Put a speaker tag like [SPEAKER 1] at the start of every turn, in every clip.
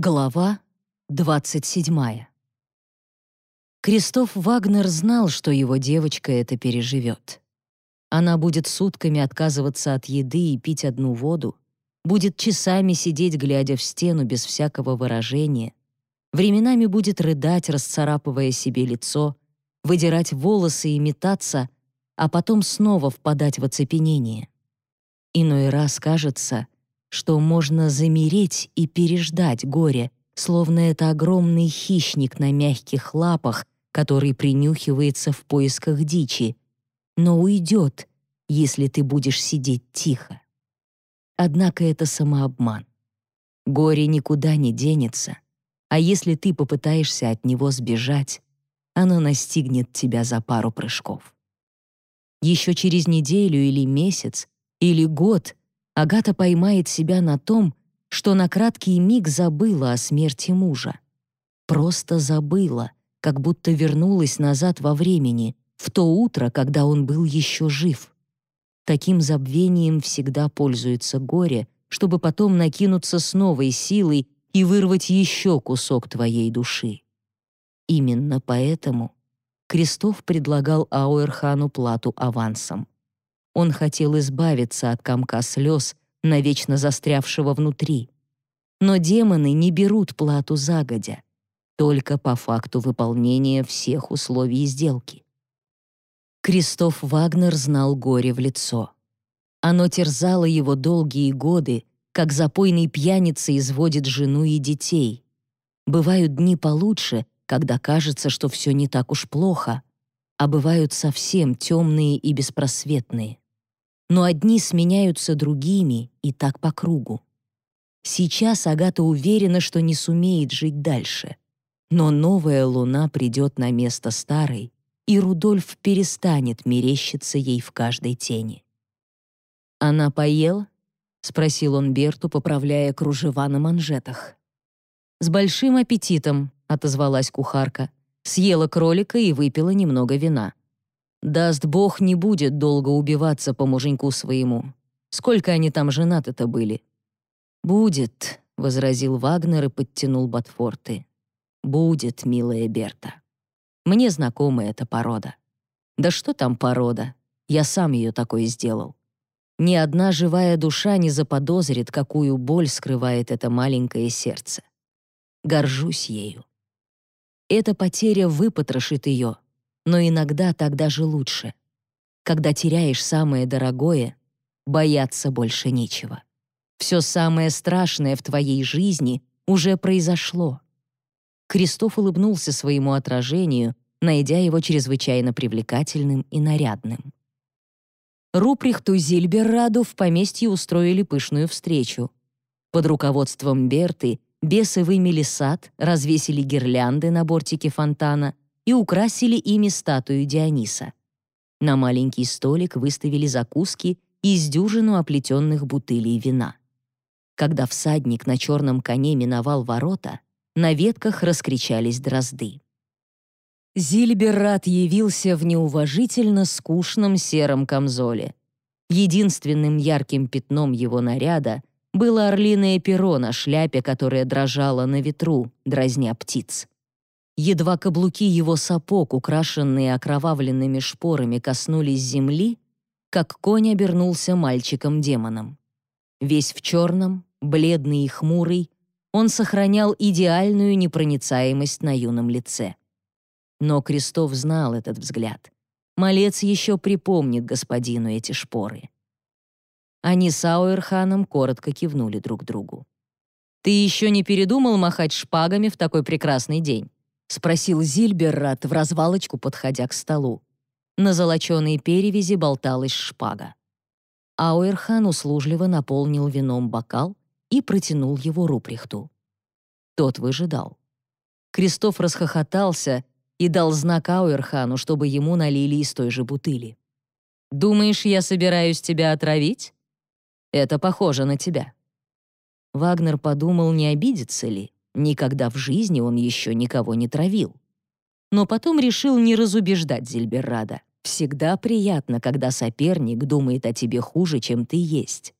[SPEAKER 1] Глава 27. Кристоф Вагнер знал, что его девочка это переживет. Она будет сутками отказываться от еды и пить одну воду, будет часами сидеть, глядя в стену без всякого выражения, временами будет рыдать, расцарапывая себе лицо, выдирать волосы и метаться, а потом снова впадать в оцепенение. Иной раз кажется, что можно замереть и переждать горе, словно это огромный хищник на мягких лапах, который принюхивается в поисках дичи, но уйдет, если ты будешь сидеть тихо. Однако это самообман. Горе никуда не денется, а если ты попытаешься от него сбежать, оно настигнет тебя за пару прыжков. Еще через неделю или месяц, или год Агата поймает себя на том, что на краткий миг забыла о смерти мужа. Просто забыла, как будто вернулась назад во времени, в то утро, когда он был еще жив. Таким забвением всегда пользуется горе, чтобы потом накинуться с новой силой и вырвать еще кусок твоей души. Именно поэтому Крестов предлагал Ауэрхану плату авансом. Он хотел избавиться от комка слез, навечно застрявшего внутри. Но демоны не берут плату загодя, только по факту выполнения всех условий сделки. Кристоф Вагнер знал горе в лицо. Оно терзало его долгие годы, как запойный пьяница изводит жену и детей. Бывают дни получше, когда кажется, что все не так уж плохо, а бывают совсем темные и беспросветные. Но одни сменяются другими, и так по кругу. Сейчас Агата уверена, что не сумеет жить дальше. Но новая луна придет на место старой, и Рудольф перестанет мерещиться ей в каждой тени. «Она поела?» — спросил он Берту, поправляя кружева на манжетах. «С большим аппетитом», — отозвалась кухарка. Съела кролика и выпила немного вина. «Даст бог, не будет долго убиваться по муженьку своему. Сколько они там женаты-то были?» «Будет», — возразил Вагнер и подтянул Ботфорты. «Будет, милая Берта». Мне знакома эта порода. Да что там порода? Я сам ее такой сделал. Ни одна живая душа не заподозрит, какую боль скрывает это маленькое сердце. Горжусь ею. Эта потеря выпотрошит ее, но иногда так даже лучше. Когда теряешь самое дорогое, бояться больше нечего. Все самое страшное в твоей жизни уже произошло. Кристоф улыбнулся своему отражению, найдя его чрезвычайно привлекательным и нарядным. Руприхту Зильберраду в поместье устроили пышную встречу. Под руководством Берты бесы вымели сад, развесили гирлянды на бортике фонтана и украсили ими статую Диониса. На маленький столик выставили закуски из дюжину оплетенных бутылей вина. Когда всадник на черном коне миновал ворота, на ветках раскричались дрозды. Зильберрат явился в неуважительно скучном сером камзоле. Единственным ярким пятном его наряда было орлиное перо на шляпе, которая дрожала на ветру, дразня птиц. Едва каблуки его сапог, украшенные окровавленными шпорами, коснулись земли, как конь обернулся мальчиком-демоном. Весь в черном, бледный и хмурый, он сохранял идеальную непроницаемость на юном лице. Но Крестов знал этот взгляд. Малец еще припомнит господину эти шпоры. Они с Ауэрханом коротко кивнули друг другу. «Ты еще не передумал махать шпагами в такой прекрасный день?» — спросил Зильберрат в развалочку, подходя к столу. На золоченой перевязи болталась шпага. Ауэрхан услужливо наполнил вином бокал и протянул его Руприхту. Тот выжидал. Крестов расхохотался и дал знак Ауэрхану, чтобы ему налили из той же бутыли. «Думаешь, я собираюсь тебя отравить? Это похоже на тебя». Вагнер подумал, не обидится ли. Никогда в жизни он еще никого не травил. Но потом решил не разубеждать Зильберрада. Всегда приятно, когда соперник думает о тебе хуже, чем ты есть.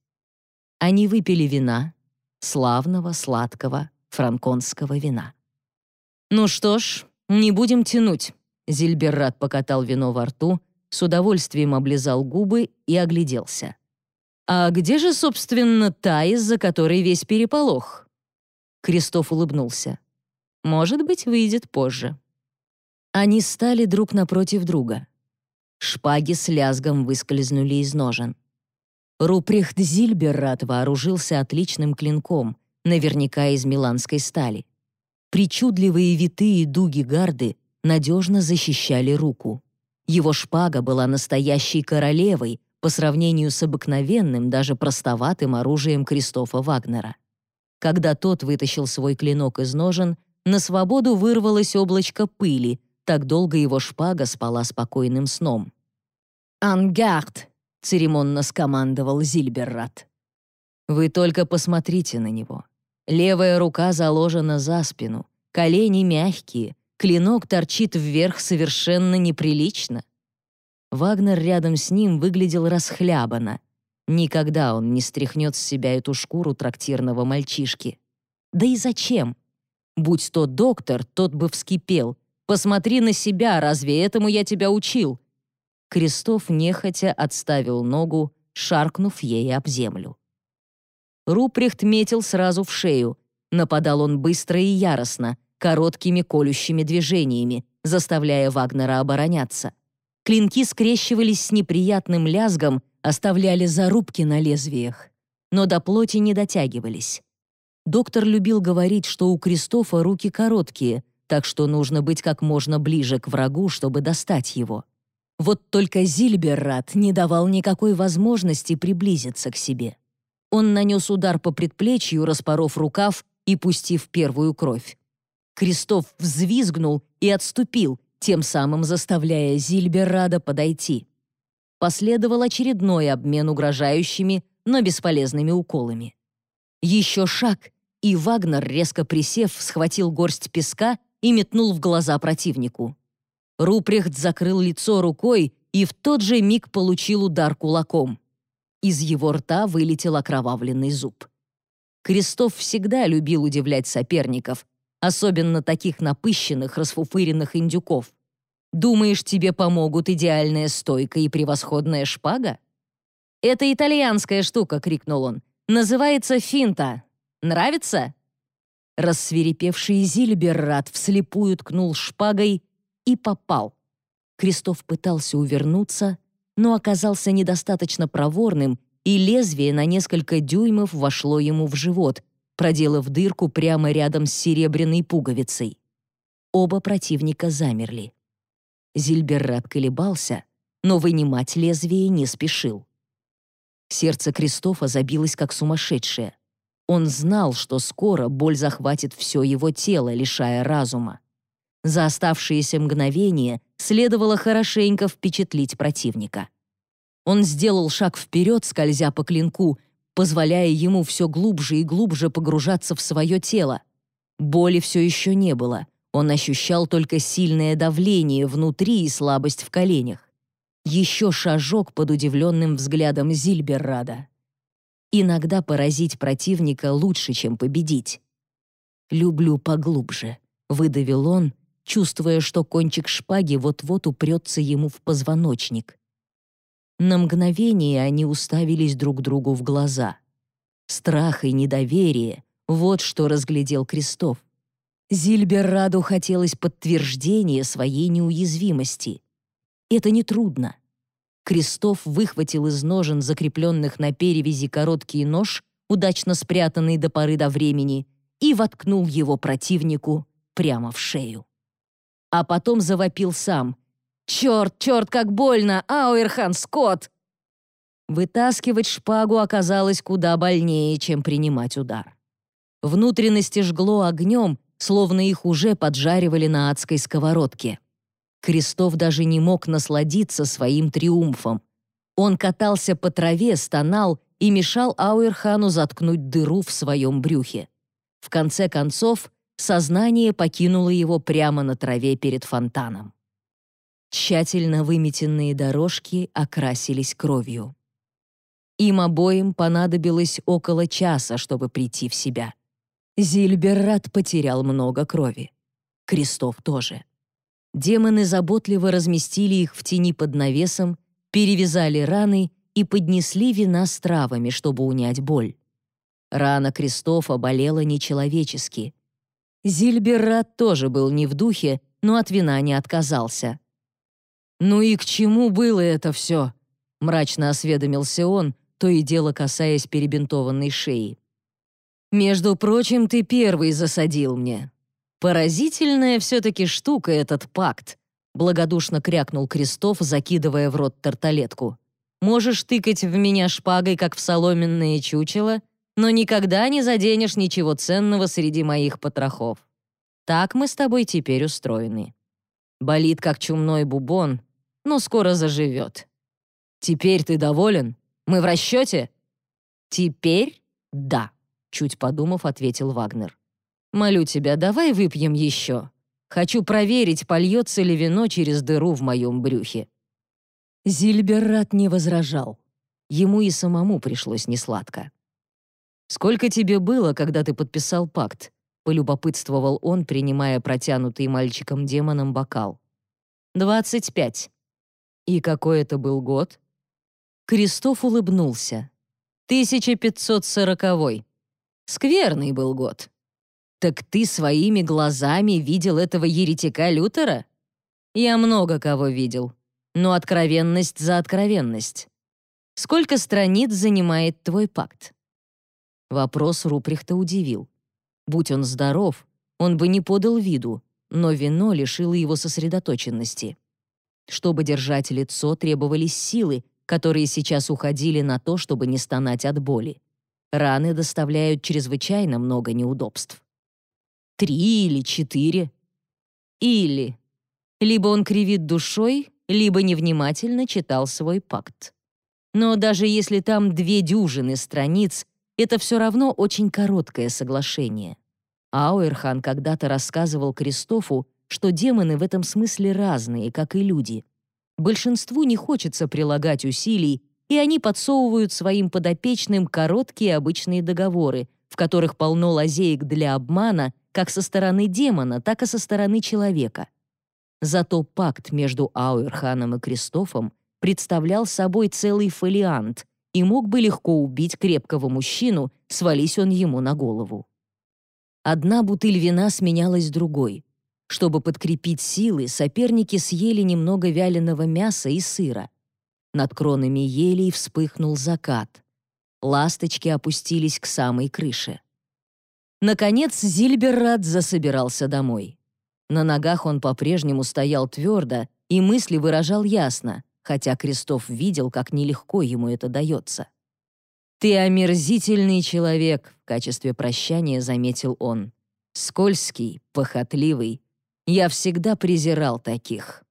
[SPEAKER 1] Они выпили вина, славного, сладкого, франконского вина. «Ну что ж, не будем тянуть», — Зильберрат покатал вино во рту, с удовольствием облизал губы и огляделся. «А где же, собственно, та, из-за которой весь переполох?» Кристоф улыбнулся. «Может быть, выйдет позже». Они стали друг напротив друга. Шпаги с лязгом выскользнули из ножен. Руприхт Зильберрат вооружился отличным клинком, наверняка из миланской стали. Причудливые витые дуги гарды надежно защищали руку. Его шпага была настоящей королевой по сравнению с обыкновенным, даже простоватым оружием Кристофа Вагнера. Когда тот вытащил свой клинок из ножен, на свободу вырвалось облачко пыли, так долго его шпага спала спокойным сном. «Ангард!» — церемонно скомандовал Зильберрат. «Вы только посмотрите на него. Левая рука заложена за спину, колени мягкие, клинок торчит вверх совершенно неприлично». Вагнер рядом с ним выглядел расхлябанно. Никогда он не стряхнет с себя эту шкуру трактирного мальчишки. Да и зачем? Будь то доктор, тот бы вскипел — Посмотри на себя, разве этому я тебя учил?» Крестов нехотя отставил ногу, шаркнув ей об землю. Руприхт метил сразу в шею. Нападал он быстро и яростно, короткими колющими движениями, заставляя Вагнера обороняться. Клинки скрещивались с неприятным лязгом, оставляли зарубки на лезвиях, но до плоти не дотягивались. Доктор любил говорить, что у Кристофа руки короткие, так что нужно быть как можно ближе к врагу, чтобы достать его. Вот только Зильберрат не давал никакой возможности приблизиться к себе. Он нанес удар по предплечью, распоров рукав и пустив первую кровь. Крестов взвизгнул и отступил, тем самым заставляя Зильберрада подойти. Последовал очередной обмен угрожающими, но бесполезными уколами. Еще шаг, и Вагнер, резко присев, схватил горсть песка и метнул в глаза противнику. Рупрехт закрыл лицо рукой и в тот же миг получил удар кулаком. Из его рта вылетел окровавленный зуб. Крестов всегда любил удивлять соперников, особенно таких напыщенных, расфуфыренных индюков. «Думаешь, тебе помогут идеальная стойка и превосходная шпага?» «Это итальянская штука», — крикнул он. «Называется финта. Нравится?» Рассверепевший Зильберрат вслепую ткнул шпагой и попал. Крестов пытался увернуться, но оказался недостаточно проворным, и лезвие на несколько дюймов вошло ему в живот, проделав дырку прямо рядом с серебряной пуговицей. Оба противника замерли. Зильберрат колебался, но вынимать лезвие не спешил. Сердце Кристофа забилось как сумасшедшее. Он знал, что скоро боль захватит все его тело, лишая разума. За оставшиеся мгновения следовало хорошенько впечатлить противника. Он сделал шаг вперед, скользя по клинку, позволяя ему все глубже и глубже погружаться в свое тело. Боли все еще не было. Он ощущал только сильное давление внутри и слабость в коленях. Еще шажок под удивленным взглядом Зильберрада. Иногда поразить противника лучше, чем победить. «Люблю поглубже», — выдавил он, чувствуя, что кончик шпаги вот-вот упрется ему в позвоночник. На мгновение они уставились друг другу в глаза. Страх и недоверие — вот что разглядел Крестов. Зильберраду хотелось подтверждения своей неуязвимости. Это нетрудно. Крестов выхватил из ножен, закрепленных на перевязи, короткий нож, удачно спрятанный до поры до времени, и воткнул его противнику прямо в шею. А потом завопил сам. «Черт, черт, как больно! Ауэрхан, Скотт!» Вытаскивать шпагу оказалось куда больнее, чем принимать удар. Внутренности жгло огнем, словно их уже поджаривали на адской сковородке. Крестов даже не мог насладиться своим триумфом. Он катался по траве, стонал и мешал Ауэрхану заткнуть дыру в своем брюхе. В конце концов, сознание покинуло его прямо на траве перед фонтаном. Тщательно выметенные дорожки окрасились кровью. Им обоим понадобилось около часа, чтобы прийти в себя. Зильберрат потерял много крови. Крестов тоже. Демоны заботливо разместили их в тени под навесом, перевязали раны и поднесли вина с травами, чтобы унять боль. Рана Кристофа болела нечеловечески. Зильберрат тоже был не в духе, но от вина не отказался. «Ну и к чему было это все?» — мрачно осведомился он, то и дело касаясь перебинтованной шеи. «Между прочим, ты первый засадил мне. Поразительная все-таки штука этот пакт», — благодушно крякнул Крестов, закидывая в рот тарталетку. «Можешь тыкать в меня шпагой, как в соломенное чучело, но никогда не заденешь ничего ценного среди моих потрохов. Так мы с тобой теперь устроены. Болит, как чумной бубон, но скоро заживет. Теперь ты доволен? Мы в расчете?» «Теперь да», — чуть подумав, ответил Вагнер. «Молю тебя, давай выпьем еще. Хочу проверить, польется ли вино через дыру в моем брюхе». Зильберрат не возражал. Ему и самому пришлось несладко. «Сколько тебе было, когда ты подписал пакт?» — полюбопытствовал он, принимая протянутый мальчиком-демоном бокал. «Двадцать пять». «И какой это был год?» Крестов улыбнулся. «1540-й. Скверный был год». «Так ты своими глазами видел этого еретика Лютера?» «Я много кого видел, но откровенность за откровенность. Сколько страниц занимает твой пакт?» Вопрос Руприхта удивил. Будь он здоров, он бы не подал виду, но вино лишило его сосредоточенности. Чтобы держать лицо, требовались силы, которые сейчас уходили на то, чтобы не стонать от боли. Раны доставляют чрезвычайно много неудобств. Три или четыре. Или. Либо он кривит душой, либо невнимательно читал свой пакт. Но даже если там две дюжины страниц, это все равно очень короткое соглашение. Ауэрхан когда-то рассказывал Кристофу, что демоны в этом смысле разные, как и люди. Большинству не хочется прилагать усилий, и они подсовывают своим подопечным короткие обычные договоры, в которых полно лазеек для обмана как со стороны демона, так и со стороны человека. Зато пакт между Ауэрханом и Кристофом представлял собой целый фолиант, и мог бы легко убить крепкого мужчину, свались он ему на голову. Одна бутыль вина сменялась другой. Чтобы подкрепить силы, соперники съели немного вяленого мяса и сыра. Над кронами елей вспыхнул закат. Ласточки опустились к самой крыше. Наконец Зильберрат засобирался домой. На ногах он по-прежнему стоял твердо и мысли выражал ясно хотя Крестов видел, как нелегко ему это дается. «Ты омерзительный человек», — в качестве прощания заметил он. «Скользкий, похотливый. Я всегда презирал таких».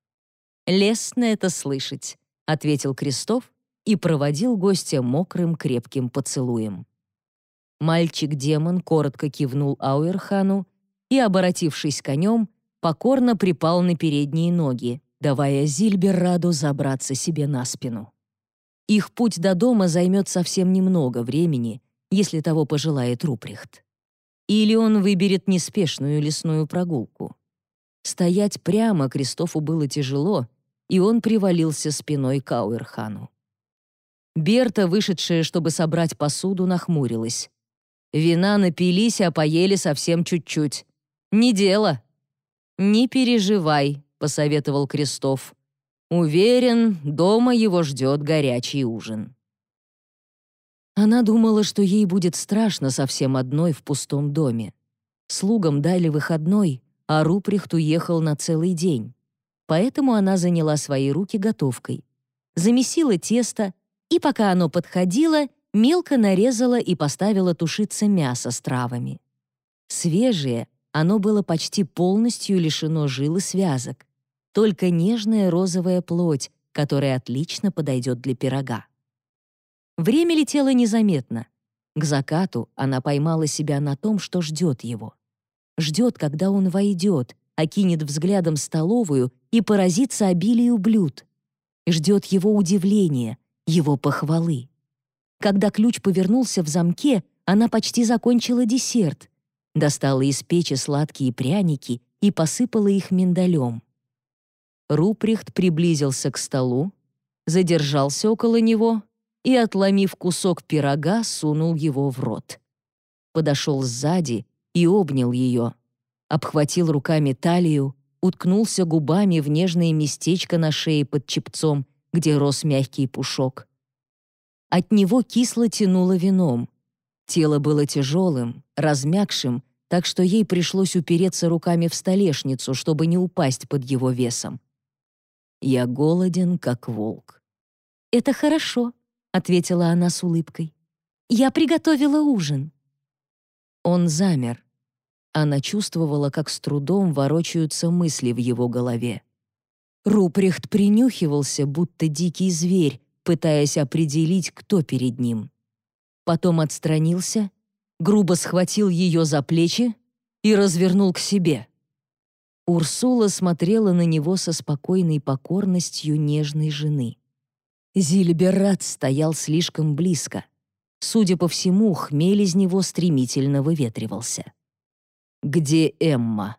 [SPEAKER 1] «Лестно это слышать», — ответил Крестов и проводил гостя мокрым крепким поцелуем. Мальчик-демон коротко кивнул Ауэрхану и, оборотившись конем, покорно припал на передние ноги, давая Зильберраду забраться себе на спину. Их путь до дома займет совсем немного времени, если того пожелает Руприхт. Или он выберет неспешную лесную прогулку. Стоять прямо Кристофу было тяжело, и он привалился спиной к Ауэрхану. Берта, вышедшая, чтобы собрать посуду, нахмурилась. «Вина напились, а поели совсем чуть-чуть. Не дело». «Не переживай», — посоветовал Крестов. «Уверен, дома его ждет горячий ужин». Она думала, что ей будет страшно совсем одной в пустом доме. Слугам дали выходной, а Руприхт уехал на целый день. Поэтому она заняла свои руки готовкой. Замесила тесто, и пока оно подходило, мелко нарезала и поставила тушиться мясо с травами. Свежее, оно было почти полностью лишено жил и связок только нежная розовая плоть, которая отлично подойдет для пирога. Время летело незаметно. К закату она поймала себя на том, что ждет его. Ждет, когда он войдет, окинет взглядом столовую и поразится обилию блюд. Ждет его удивления, его похвалы. Когда ключ повернулся в замке, она почти закончила десерт. достала из печи сладкие пряники и посыпала их миндалем. Руприхт приблизился к столу, задержался около него и, отломив кусок пирога, сунул его в рот. Подошел сзади и обнял ее, обхватил руками талию, уткнулся губами в нежное местечко на шее под чепцом, где рос мягкий пушок. От него кисло тянуло вином. Тело было тяжелым, размягшим, так что ей пришлось упереться руками в столешницу, чтобы не упасть под его весом. «Я голоден, как волк».
[SPEAKER 2] «Это хорошо», — ответила она с улыбкой. «Я приготовила ужин».
[SPEAKER 1] Он замер. Она чувствовала, как с трудом ворочаются мысли в его голове. Рупрехт принюхивался, будто дикий зверь, пытаясь определить, кто перед ним. Потом отстранился, грубо схватил ее за плечи и развернул к себе. Урсула смотрела на него со спокойной покорностью нежной жены. Зильберат стоял слишком близко. Судя по всему, хмель из него стремительно выветривался. «Где Эмма?»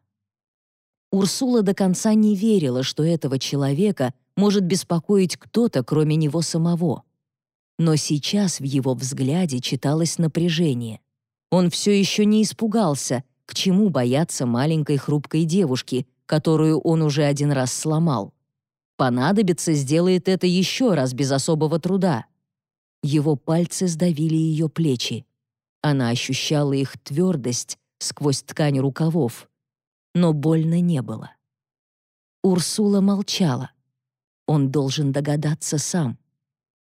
[SPEAKER 1] Урсула до конца не верила, что этого человека может беспокоить кто-то, кроме него самого. Но сейчас в его взгляде читалось напряжение. Он все еще не испугался, к чему бояться маленькой хрупкой девушки, которую он уже один раз сломал. Понадобится, сделает это еще раз без особого труда. Его пальцы сдавили ее плечи. Она ощущала их твердость сквозь ткань рукавов, но больно не было. Урсула молчала. Он должен догадаться сам.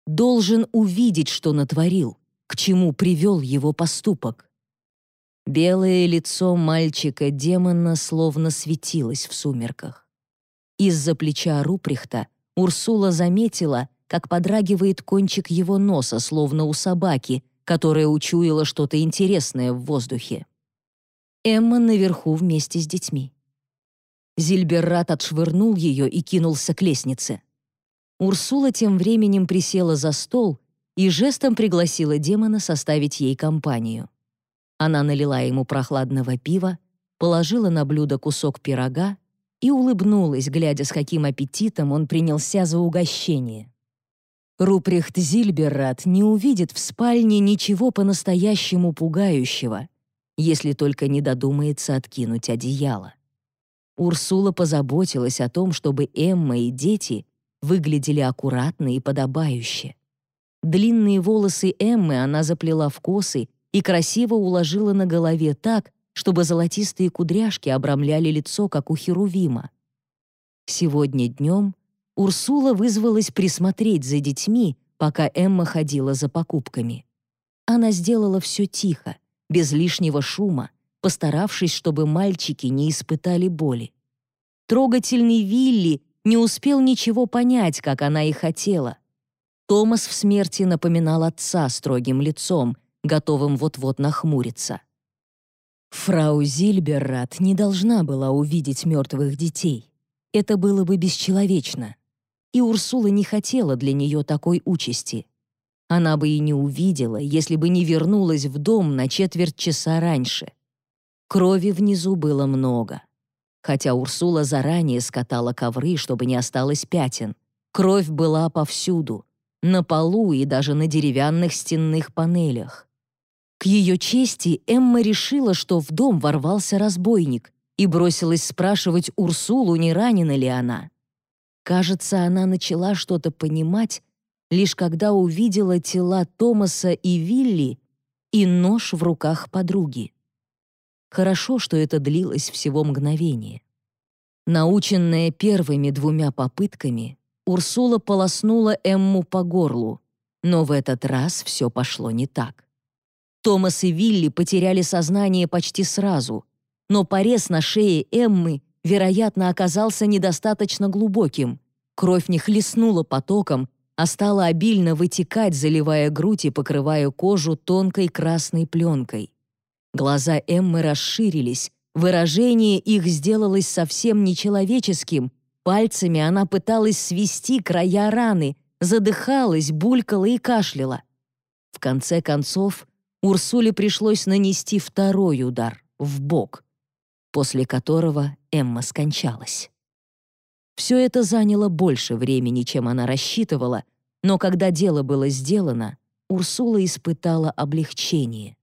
[SPEAKER 1] Должен увидеть, что натворил, к чему привел его поступок. Белое лицо мальчика-демона словно светилось в сумерках. Из-за плеча Руприхта Урсула заметила, как подрагивает кончик его носа, словно у собаки, которая учуяла что-то интересное в воздухе. Эмма наверху вместе с детьми. Зильберрат отшвырнул ее и кинулся к лестнице. Урсула тем временем присела за стол и жестом пригласила демона составить ей компанию. Она налила ему прохладного пива, положила на блюдо кусок пирога и улыбнулась, глядя, с каким аппетитом он принялся за угощение. Руприхт Зильберрат не увидит в спальне ничего по-настоящему пугающего, если только не додумается откинуть одеяло. Урсула позаботилась о том, чтобы Эмма и дети выглядели аккуратно и подобающе. Длинные волосы Эммы она заплела в косы и красиво уложила на голове так, чтобы золотистые кудряшки обрамляли лицо, как у Херувима. Сегодня днем Урсула вызвалась присмотреть за детьми, пока Эмма ходила за покупками. Она сделала все тихо, без лишнего шума, постаравшись, чтобы мальчики не испытали боли. Трогательный Вилли не успел ничего понять, как она и хотела. Томас в смерти напоминал отца строгим лицом, готовым вот-вот нахмуриться. Фрау Зильберрат не должна была увидеть мертвых детей. Это было бы бесчеловечно. И Урсула не хотела для нее такой участи. Она бы и не увидела, если бы не вернулась в дом на четверть часа раньше. Крови внизу было много. Хотя Урсула заранее скатала ковры, чтобы не осталось пятен. Кровь была повсюду, на полу и даже на деревянных стенных панелях. К ее чести Эмма решила, что в дом ворвался разбойник и бросилась спрашивать Урсулу, не ранена ли она. Кажется, она начала что-то понимать, лишь когда увидела тела Томаса и Вилли и нож в руках подруги. Хорошо, что это длилось всего мгновение. Наученная первыми двумя попытками, Урсула полоснула Эмму по горлу, но в этот раз все пошло не так. Томас и Вилли потеряли сознание почти сразу, но порез на шее Эммы, вероятно, оказался недостаточно глубоким. Кровь не хлестнула потоком, а стала обильно вытекать, заливая грудь и покрывая кожу тонкой красной пленкой. Глаза Эммы расширились, выражение их сделалось совсем нечеловеческим, пальцами она пыталась свести края раны, задыхалась, булькала и кашляла. В конце концов, Урсуле пришлось нанести второй удар. в бок, после которого Эмма скончалась. Все это заняло больше времени, чем она рассчитывала, но когда дело было сделано, Урсула испытала облегчение.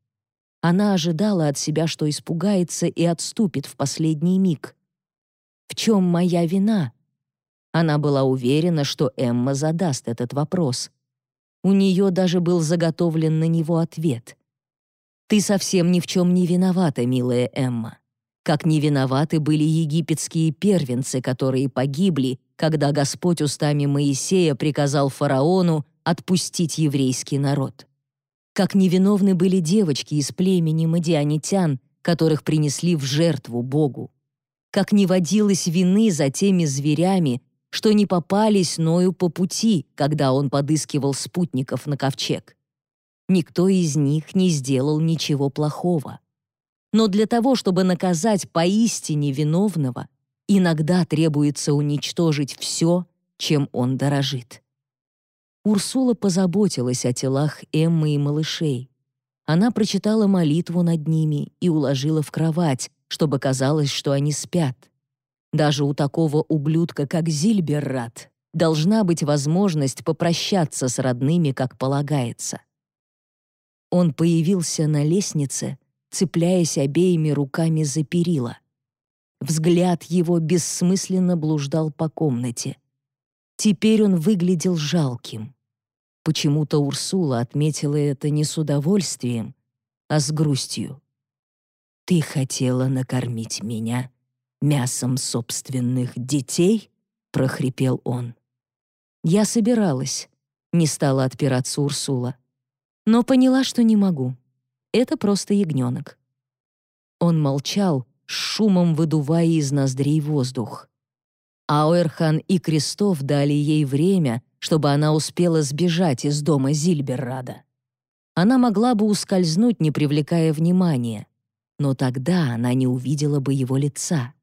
[SPEAKER 1] Она ожидала от себя, что испугается и отступит в последний миг. «В чем моя вина?» Она была уверена, что Эмма задаст этот вопрос. У нее даже был заготовлен на него ответ. «Ты совсем ни в чем не виновата, милая Эмма. Как не виноваты были египетские первенцы, которые погибли, когда Господь устами Моисея приказал фараону отпустить еврейский народ как невиновны были девочки из племени мадианитян, которых принесли в жертву Богу, как не водилось вины за теми зверями, что не попались Ною по пути, когда он подыскивал спутников на ковчег. Никто из них не сделал ничего плохого. Но для того, чтобы наказать поистине виновного, иногда требуется уничтожить все, чем он дорожит. Урсула позаботилась о телах Эммы и малышей. Она прочитала молитву над ними и уложила в кровать, чтобы казалось, что они спят. Даже у такого ублюдка, как Зильберрат, должна быть возможность попрощаться с родными, как полагается. Он появился на лестнице, цепляясь обеими руками за перила. Взгляд его бессмысленно блуждал по комнате. Теперь он выглядел жалким. Почему-то Урсула отметила это не с удовольствием, а с грустью. «Ты хотела накормить меня мясом собственных детей?» — прохрипел он. «Я собиралась», — не стала отпираться Урсула. «Но поняла, что не могу. Это просто ягненок». Он молчал, шумом выдувая из ноздрей воздух. Ауэрхан и Крестов дали ей время, чтобы она успела сбежать из дома Зильберрада. Она могла бы ускользнуть, не привлекая внимания, но тогда она не увидела бы его лица.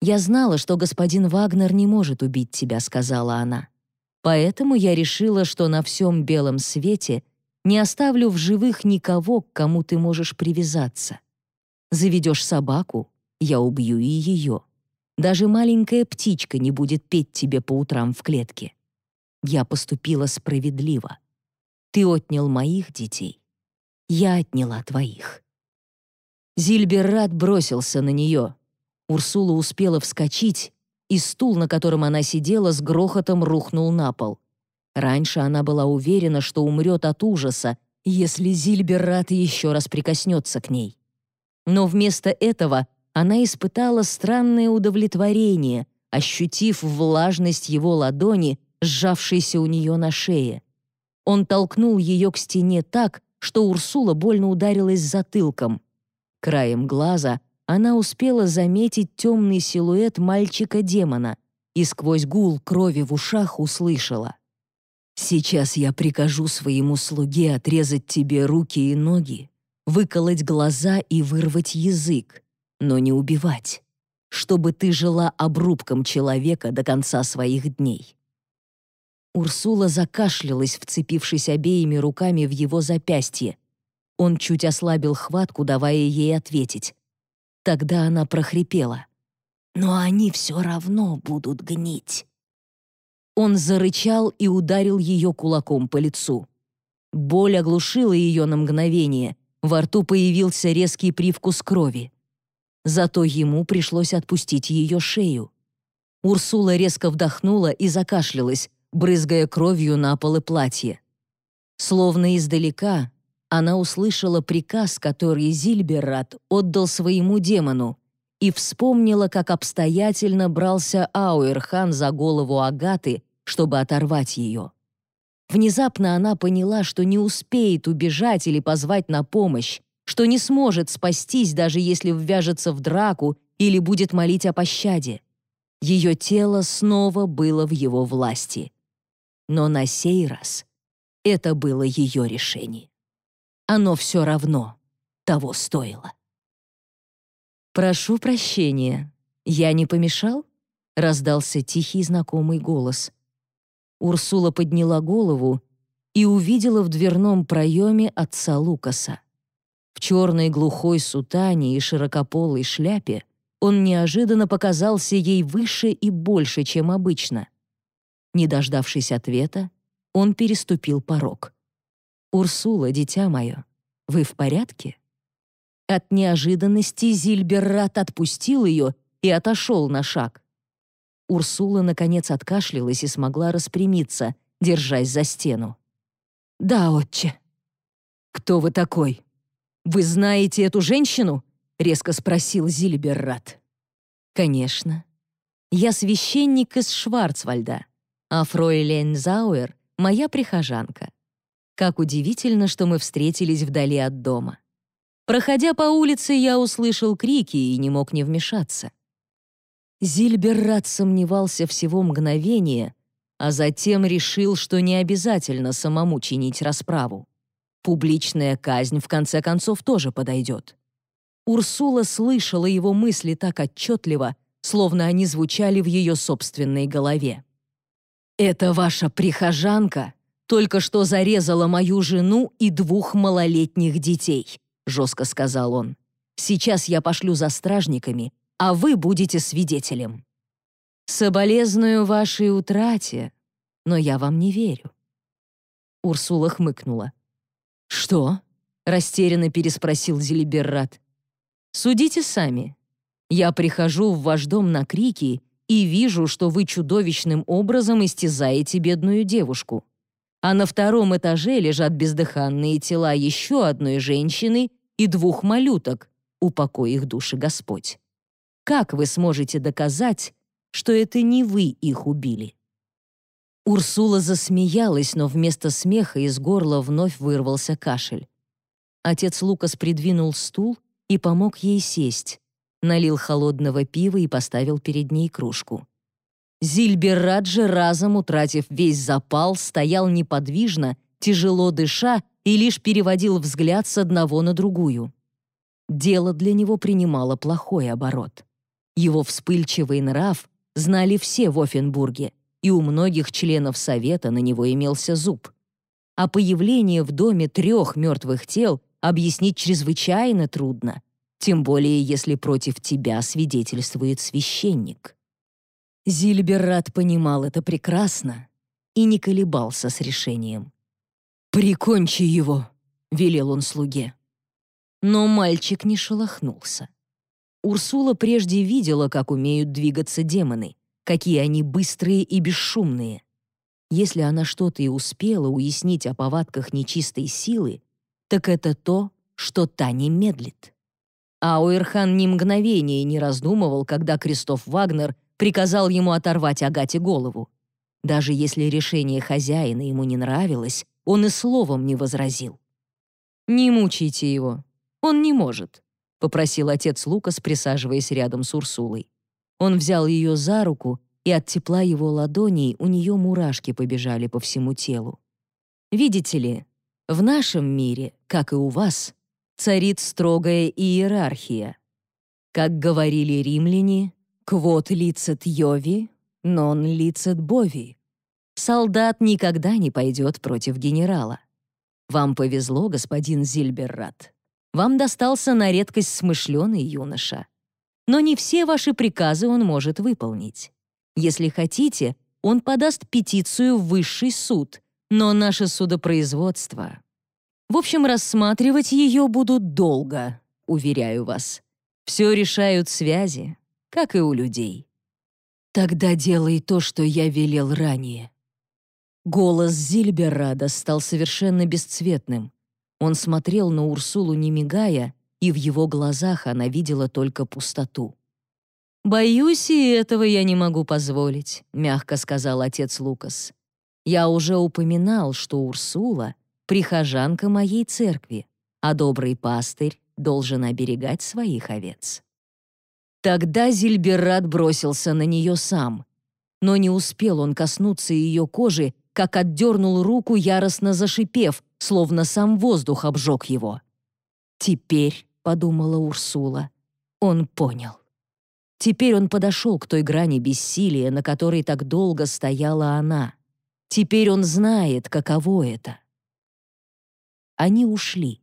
[SPEAKER 1] «Я знала, что господин Вагнер не может убить тебя», — сказала она. «Поэтому я решила, что на всем белом свете не оставлю в живых никого, к кому ты можешь привязаться. Заведешь собаку, я убью и ее. Даже маленькая птичка не будет петь тебе по утрам в клетке. Я поступила справедливо. Ты отнял моих детей. Я отняла твоих». Зильберрат бросился на нее. Урсула успела вскочить, и стул, на котором она сидела, с грохотом рухнул на пол. Раньше она была уверена, что умрет от ужаса, если Зильберрат еще раз прикоснется к ней. Но вместо этого она испытала странное удовлетворение, ощутив влажность его ладони, сжавшейся у нее на шее. Он толкнул ее к стене так, что Урсула больно ударилась затылком. Краем глаза она успела заметить темный силуэт мальчика-демона и сквозь гул крови в ушах услышала. «Сейчас я прикажу своему слуге отрезать тебе руки и ноги, выколоть глаза и вырвать язык но не убивать, чтобы ты жила обрубком человека до конца своих дней». Урсула закашлялась, вцепившись обеими руками в его запястье. Он чуть ослабил хватку, давая ей ответить. Тогда она прохрипела. «Но они все равно будут гнить». Он зарычал и ударил ее кулаком по лицу. Боль оглушила ее на мгновение, во рту появился резкий привкус крови. Зато ему пришлось отпустить ее шею. Урсула резко вдохнула и закашлялась, брызгая кровью на пол и платье. Словно издалека она услышала приказ, который Зильберрат отдал своему демону, и вспомнила, как обстоятельно брался Ауэрхан за голову Агаты, чтобы оторвать ее. Внезапно она поняла, что не успеет убежать или позвать на помощь, что не сможет спастись, даже если ввяжется в драку или будет молить о пощаде. Ее тело снова было в его власти. Но на сей раз это было ее решение. Оно все равно того стоило. «Прошу прощения, я не помешал?» — раздался тихий знакомый голос. Урсула подняла голову и увидела в дверном проеме отца Лукаса. В черной глухой сутане и широкополой шляпе он неожиданно показался ей выше и больше, чем обычно. Не дождавшись ответа, он переступил порог. «Урсула, дитя мое, вы в порядке?» От неожиданности Зильберрат отпустил ее и отошел на шаг. Урсула, наконец, откашлялась и смогла распрямиться, держась за стену. «Да, отче». «Кто вы такой? Вы знаете эту женщину?» — резко спросил Зильберрат. «Конечно. Я священник из Шварцвальда, а фройлен Зауэр — моя прихожанка. Как удивительно, что мы встретились вдали от дома. Проходя по улице, я услышал крики и не мог не вмешаться. Зильберрат сомневался всего мгновения, а затем решил, что не обязательно самому чинить расправу. Публичная казнь, в конце концов, тоже подойдет. Урсула слышала его мысли так отчетливо, словно они звучали в ее собственной голове. «Это ваша прихожанка только что зарезала мою жену и двух малолетних детей», — жестко сказал он. «Сейчас я пошлю за стражниками, а вы будете свидетелем. Соболезную вашей утрате, но я вам не верю». Урсула хмыкнула. «Что?» — растерянно переспросил Зелиберрат. «Судите сами. Я прихожу в ваш дом на крики и вижу, что вы чудовищным образом истязаете бедную девушку а на втором этаже лежат бездыханные тела еще одной женщины и двух малюток, упокой их души Господь. Как вы сможете доказать, что это не вы их убили?» Урсула засмеялась, но вместо смеха из горла вновь вырвался кашель. Отец Лукас придвинул стул и помог ей сесть, налил холодного пива и поставил перед ней кружку. Зильбераджи, разом утратив весь запал, стоял неподвижно, тяжело дыша и лишь переводил взгляд с одного на другую. Дело для него принимало плохой оборот. Его вспыльчивый нрав знали все в Офенбурге, и у многих членов Совета на него имелся зуб. А появление в доме трех мертвых тел объяснить чрезвычайно трудно, тем более если против тебя свидетельствует священник. Зильберрат понимал это прекрасно и не колебался с решением. «Прикончи его!» — велел он слуге. Но мальчик не шелохнулся. Урсула прежде видела, как умеют двигаться демоны, какие они быстрые и бесшумные. Если она что-то и успела уяснить о повадках нечистой силы, так это то, что та не медлит. А Уэрхан ни мгновения не раздумывал, когда Кристоф Вагнер приказал ему оторвать Агате голову. Даже если решение хозяина ему не нравилось, он и словом не возразил. «Не мучайте его. Он не может», — попросил отец Лукас, присаживаясь рядом с Урсулой. Он взял ее за руку, и от тепла его ладоней у нее мурашки побежали по всему телу. «Видите ли, в нашем мире, как и у вас, царит строгая иерархия. Как говорили римляне, Квот лицет Йови, нон лицет Бови. Солдат никогда не пойдет против генерала. Вам повезло, господин Зильберрат. Вам достался на редкость смышленый юноша. Но не все ваши приказы он может выполнить. Если хотите, он подаст петицию в высший суд, но наше судопроизводство... В общем, рассматривать ее будут долго, уверяю вас. Все решают связи, как и у людей. Тогда делай то, что я велел ранее. Голос Зильберрада стал совершенно бесцветным. Он смотрел на Урсулу, не мигая, и в его глазах она видела только пустоту. «Боюсь, и этого я не могу позволить», — мягко сказал отец Лукас. «Я уже упоминал, что Урсула — прихожанка моей церкви, а добрый пастырь должен оберегать своих овец». Тогда Зильберат бросился на нее сам. Но не успел он коснуться ее кожи, как отдернул руку, яростно зашипев, словно сам воздух обжег его. «Теперь», — подумала Урсула, — он понял. Теперь он подошел к той грани бессилия, на которой так долго стояла она. Теперь он знает, каково это. Они ушли.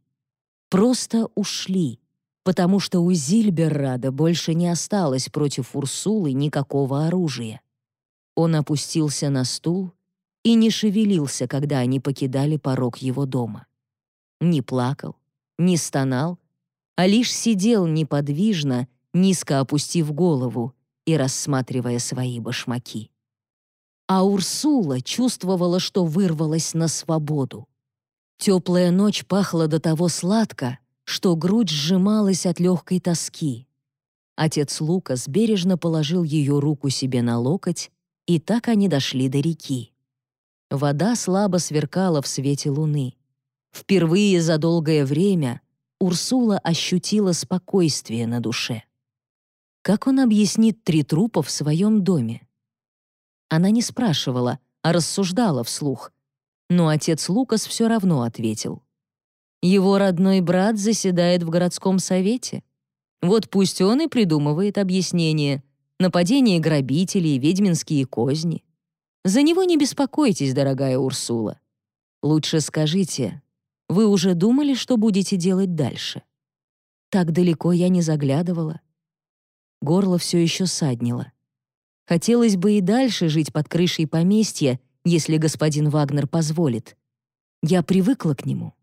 [SPEAKER 1] просто ушли, потому что у Зильберрада больше не осталось против Урсулы никакого оружия. Он опустился на стул и не шевелился, когда они покидали порог его дома. Не плакал, не стонал, а лишь сидел неподвижно, низко опустив голову и рассматривая свои башмаки. А Урсула чувствовала, что вырвалась на свободу. Теплая ночь пахла до того сладко, что грудь сжималась от легкой тоски. Отец Лукас бережно положил ее руку себе на локоть, и так они дошли до реки. Вода слабо сверкала в свете луны. Впервые за долгое время Урсула ощутила спокойствие на душе. Как он объяснит три трупа в своем доме? Она не спрашивала, а рассуждала вслух. Но отец Лукас все равно ответил. Его родной брат заседает в городском совете. Вот пусть он и придумывает объяснение. Нападение грабителей, ведьминские козни. За него не беспокойтесь, дорогая Урсула. Лучше скажите, вы уже думали, что будете делать дальше? Так далеко я не заглядывала. Горло все еще саднило. Хотелось бы и дальше жить под крышей поместья, если господин Вагнер позволит. Я привыкла к нему.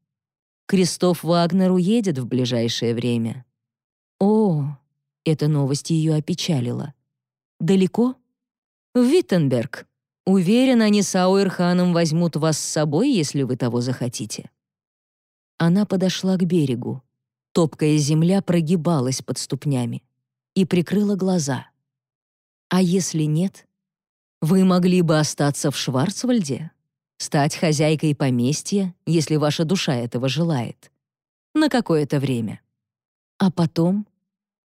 [SPEAKER 1] Кристоф Вагнер уедет в ближайшее время. О, эта новость ее опечалила. Далеко? В Виттенберг. Уверен, они с Ауэрханом возьмут вас с собой, если вы того захотите. Она подошла к берегу. Топкая земля прогибалась под ступнями. И прикрыла глаза. А если нет? Вы могли бы остаться в Шварцвальде, стать хозяйкой поместья, если ваша душа этого желает. На какое-то время. А потом?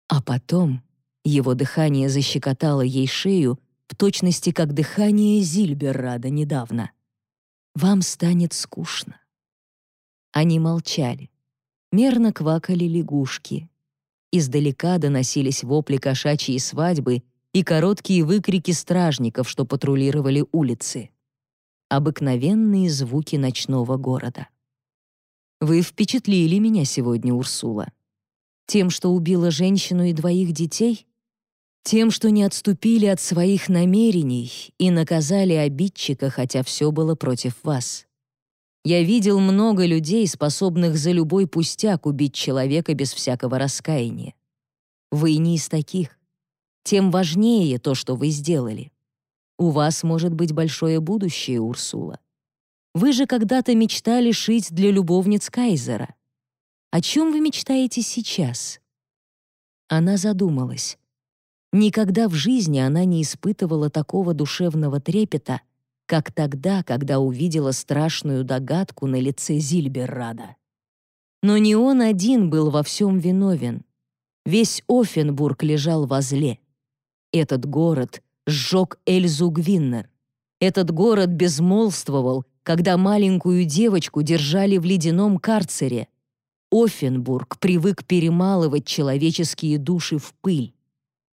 [SPEAKER 1] А потом его дыхание защекотало ей шею в точности, как дыхание Зильберрада недавно. Вам станет скучно. Они молчали. Мерно квакали лягушки. Издалека доносились вопли кошачьей свадьбы и короткие выкрики стражников, что патрулировали улицы. Обыкновенные звуки ночного города. «Вы впечатлили меня сегодня, Урсула. Тем, что убила женщину и двоих детей? Тем, что не отступили от своих намерений и наказали обидчика, хотя все было против вас?» Я видел много людей, способных за любой пустяк убить человека без всякого раскаяния. Вы не из таких. Тем важнее то, что вы сделали. У вас может быть большое будущее, Урсула. Вы же когда-то мечтали шить для любовниц Кайзера. О чем вы мечтаете сейчас? Она задумалась. Никогда в жизни она не испытывала такого душевного трепета, как тогда, когда увидела страшную догадку на лице Зильберрада. Но не он один был во всем виновен. Весь Офенбург лежал во зле. Этот город сжег Эльзу Гвиннер. Этот город безмолвствовал, когда маленькую девочку держали в ледяном карцере. Офенбург привык перемалывать человеческие души в пыль.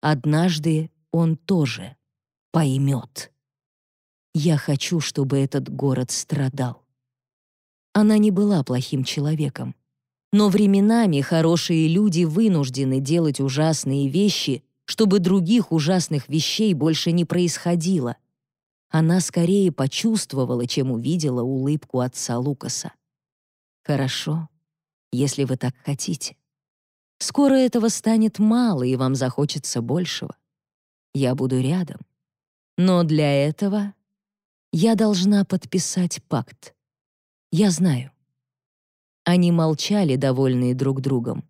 [SPEAKER 1] Однажды он тоже поймет. Я хочу, чтобы этот город страдал. Она не была плохим человеком. Но временами хорошие люди вынуждены делать ужасные вещи, чтобы других ужасных вещей больше не происходило. Она скорее почувствовала, чем увидела улыбку отца Лукаса. «Хорошо, если вы так хотите. Скоро этого станет мало, и вам захочется большего. Я буду рядом. Но для этого я должна подписать пакт. Я знаю. Они молчали, довольные друг другом.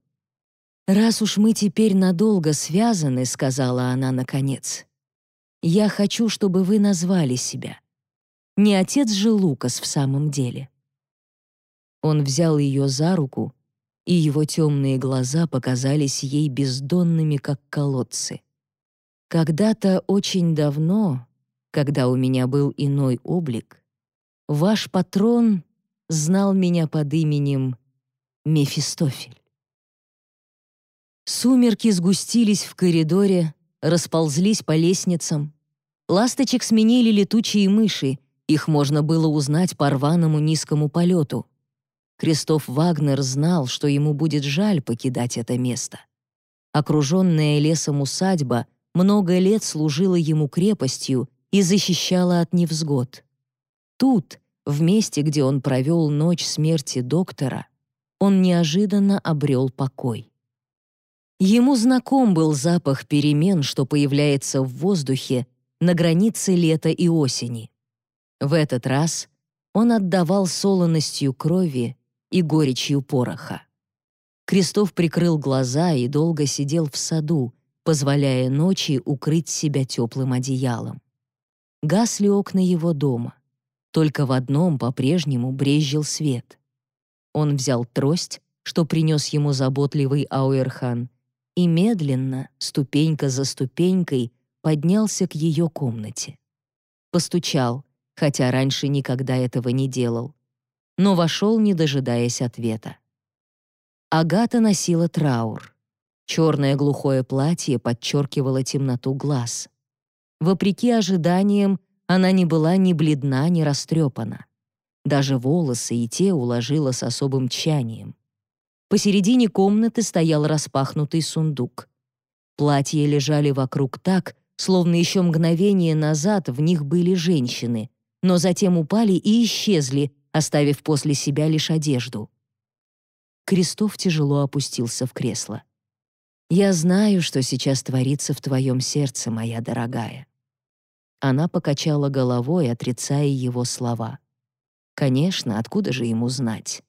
[SPEAKER 1] «Раз уж мы теперь надолго связаны», — сказала она наконец, «я хочу, чтобы вы назвали себя. Не отец же Лукас в самом деле». Он взял ее за руку, и его темные глаза показались ей бездонными, как колодцы. Когда-то очень давно когда у меня был иной облик, ваш патрон знал меня под именем Мефистофель. Сумерки сгустились в коридоре, расползлись по лестницам. Ласточек сменили летучие мыши, их можно было узнать по рваному низкому полету. Кристоф Вагнер знал, что ему будет жаль покидать это место. Окруженная лесом усадьба много лет служила ему крепостью и защищала от невзгод. Тут, в месте, где он провел ночь смерти доктора, он неожиданно обрел покой. Ему знаком был запах перемен, что появляется в воздухе на границе лета и осени. В этот раз он отдавал солоностью крови и горечью пороха. Крестов прикрыл глаза и долго сидел в саду, позволяя ночи укрыть себя теплым одеялом. Гасли окна его дома. Только в одном по-прежнему брезжил свет. Он взял трость, что принес ему заботливый Ауэрхан, и медленно, ступенька за ступенькой, поднялся к ее комнате. Постучал, хотя раньше никогда этого не делал, но вошел, не дожидаясь ответа. Агата носила траур. Черное глухое платье подчеркивало темноту глаз. Вопреки ожиданиям, она не была ни бледна, ни растрепана. Даже волосы и те уложила с особым тщанием. Посередине комнаты стоял распахнутый сундук. Платья лежали вокруг так, словно еще мгновение назад в них были женщины, но затем упали и исчезли, оставив после себя лишь одежду. Крестов тяжело опустился в кресло. «Я знаю, что сейчас творится в твоем сердце, моя дорогая». Она покачала головой, отрицая его слова. «Конечно, откуда же ему знать?»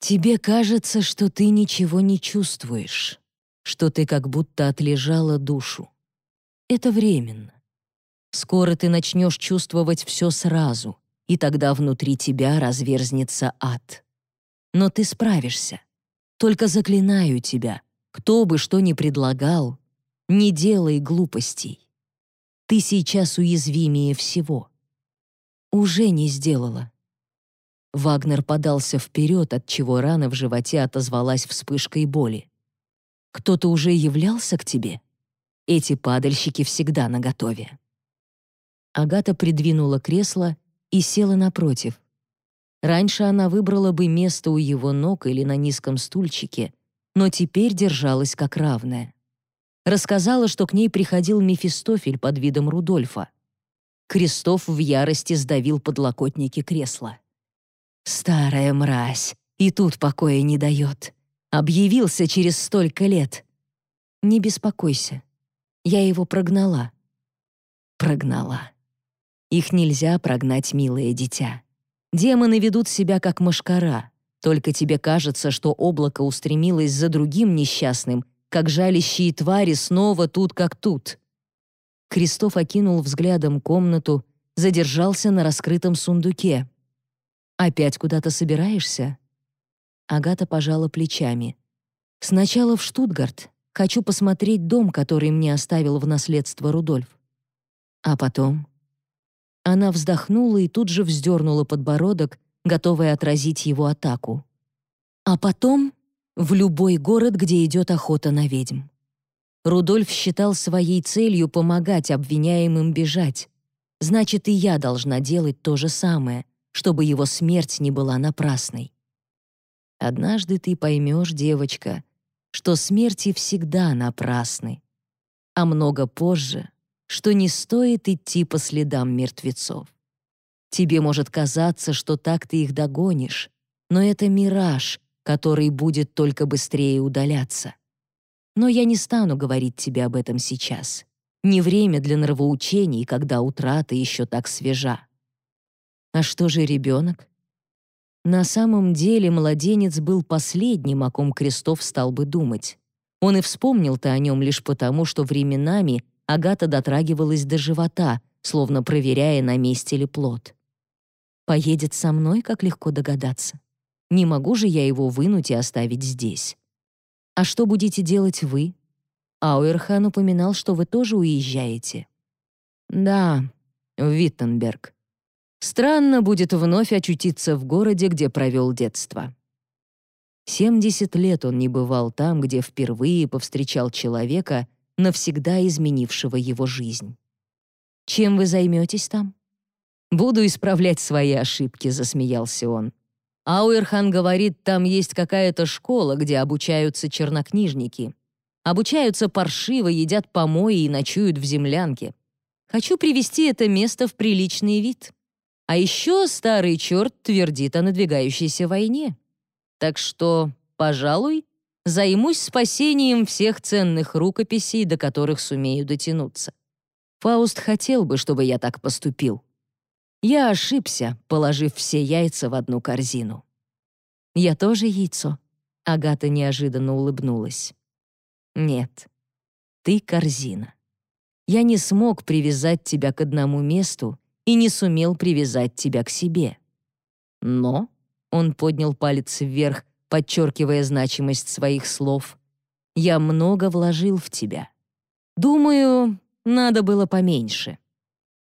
[SPEAKER 1] «Тебе кажется, что ты ничего не чувствуешь, что ты как будто отлежала душу. Это временно. Скоро ты начнешь чувствовать все сразу, и тогда внутри тебя разверзнется ад. Но ты справишься. Только заклинаю тебя, кто бы что ни предлагал, не делай глупостей. Ты сейчас уязвимее всего. Уже не сделала. Вагнер подался вперед, от чего рана в животе отозвалась вспышкой боли. «Кто-то уже являлся к тебе? Эти падальщики всегда наготове». Агата придвинула кресло и села напротив. Раньше она выбрала бы место у его ног или на низком стульчике, но теперь держалась как равная. Рассказала, что к ней приходил Мефистофель под видом Рудольфа. Крестов в ярости сдавил подлокотники кресла. «Старая мразь, и тут покоя не дает. Объявился через столько лет. Не беспокойся, я его прогнала». Прогнала. Их нельзя прогнать, милое дитя. Демоны ведут себя как мошкара. Только тебе кажется, что облако устремилось за другим несчастным, как жалящие твари снова тут как тут. Крестов окинул взглядом комнату, задержался на раскрытом сундуке. «Опять куда-то собираешься?» Агата пожала плечами. «Сначала в Штутгарт. Хочу посмотреть дом, который мне оставил в наследство Рудольф. А потом она вздохнула и тут же вздернула подбородок, готовая отразить его атаку. А потом в любой город, где идет охота на ведьм. Рудольф считал своей целью помогать обвиняемым бежать. Значит, и я должна делать то же самое, чтобы его смерть не была напрасной. Однажды ты поймешь, девочка, что смерти всегда напрасны, а много позже что не стоит идти по следам мертвецов. Тебе может казаться, что так ты их догонишь, но это мираж, который будет только быстрее удаляться. Но я не стану говорить тебе об этом сейчас. Не время для нравоучений, когда утрата еще так свежа. А что же ребенок? На самом деле младенец был последним, о ком Крестов стал бы думать. Он и вспомнил-то о нем лишь потому, что временами Агата дотрагивалась до живота, словно проверяя, на месте ли плод. «Поедет со мной, как легко догадаться. Не могу же я его вынуть и оставить здесь. А что будете делать вы?» Ауэрхан упоминал, что вы тоже уезжаете. «Да, в Виттенберг. Странно будет вновь очутиться в городе, где провел детство». 70 лет он не бывал там, где впервые повстречал человека, навсегда изменившего его жизнь. «Чем вы займетесь там?» «Буду исправлять свои ошибки», — засмеялся он. Ауэрхан говорит, там есть какая-то школа, где обучаются чернокнижники. Обучаются паршиво, едят помои и ночуют в землянке. Хочу привести это место в приличный вид. А еще старый черт твердит о надвигающейся войне. Так что, пожалуй, займусь спасением всех ценных рукописей, до которых сумею дотянуться. Фауст хотел бы, чтобы я так поступил. Я ошибся, положив все яйца в одну корзину. «Я тоже яйцо», — Агата неожиданно улыбнулась. «Нет, ты корзина. Я не смог привязать тебя к одному месту и не сумел привязать тебя к себе. Но он поднял палец вверх, подчеркивая значимость своих слов. «Я много вложил в тебя. Думаю, надо было поменьше.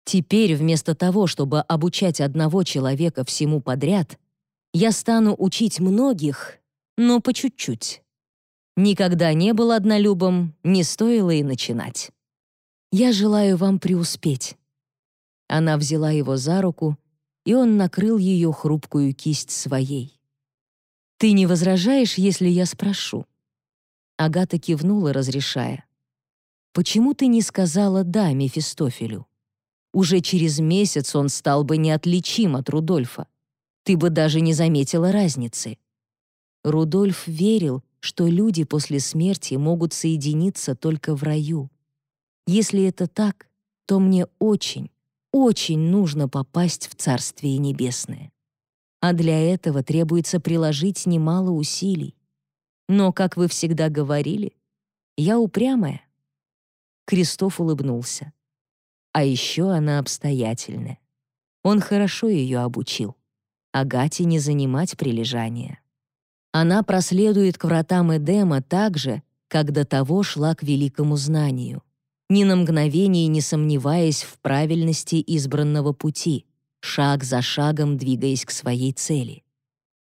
[SPEAKER 1] Теперь вместо того, чтобы обучать одного человека всему подряд, я стану учить многих, но по чуть-чуть. Никогда не был однолюбом, не стоило и начинать. Я желаю вам преуспеть». Она взяла его за руку и он накрыл ее хрупкую кисть своей. «Ты не возражаешь, если я спрошу?» Агата кивнула, разрешая. «Почему ты не сказала «да» Мефистофелю? Уже через месяц он стал бы неотличим от Рудольфа. Ты бы даже не заметила разницы». Рудольф верил, что люди после смерти могут соединиться только в раю. Если это так, то мне очень, очень нужно попасть в Царствие Небесное. А для этого требуется приложить немало усилий. Но, как вы всегда говорили, я упрямая. Кристоф улыбнулся. А еще она обстоятельная. Он хорошо ее обучил. Агате не занимать прилежание. Она проследует к вратам Эдема так же, как до того шла к великому знанию ни на мгновение не сомневаясь в правильности избранного пути, шаг за шагом двигаясь к своей цели.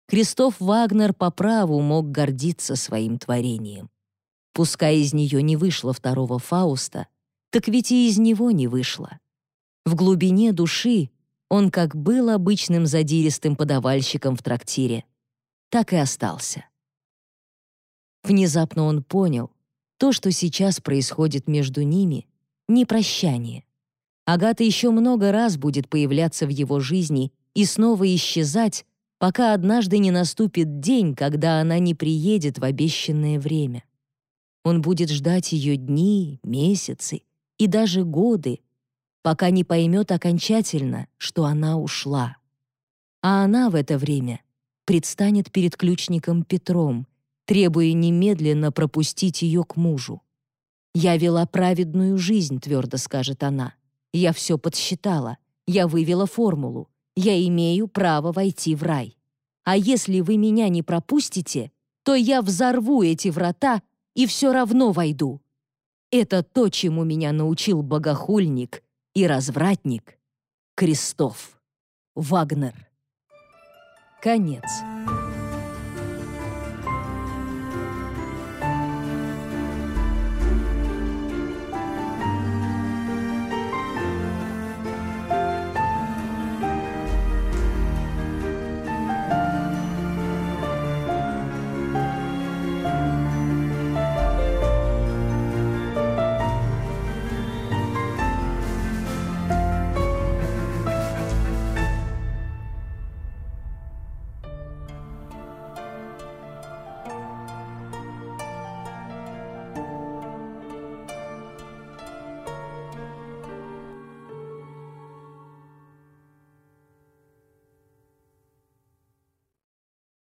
[SPEAKER 1] Кристоф Вагнер по праву мог гордиться своим творением. Пускай из нее не вышло второго Фауста, так ведь и из него не вышло. В глубине души он как был обычным задиристым подавальщиком в трактире, так и остался. Внезапно он понял, то, что сейчас происходит между ними, не прощание. Агата еще много раз будет появляться в его жизни и снова исчезать, пока однажды не наступит день, когда она не приедет в обещанное время. Он будет ждать ее дни, месяцы и даже годы, пока не поймет окончательно, что она ушла. А она в это время предстанет перед ключником Петром, требуя немедленно пропустить ее к мужу. «Я вела праведную жизнь», — твердо скажет она. «Я все подсчитала. Я вывела формулу. Я имею право войти в рай. А если вы меня не пропустите, то я взорву эти врата и все равно войду. Это то, чему меня научил богохульник и развратник Крестов. Вагнер. Конец.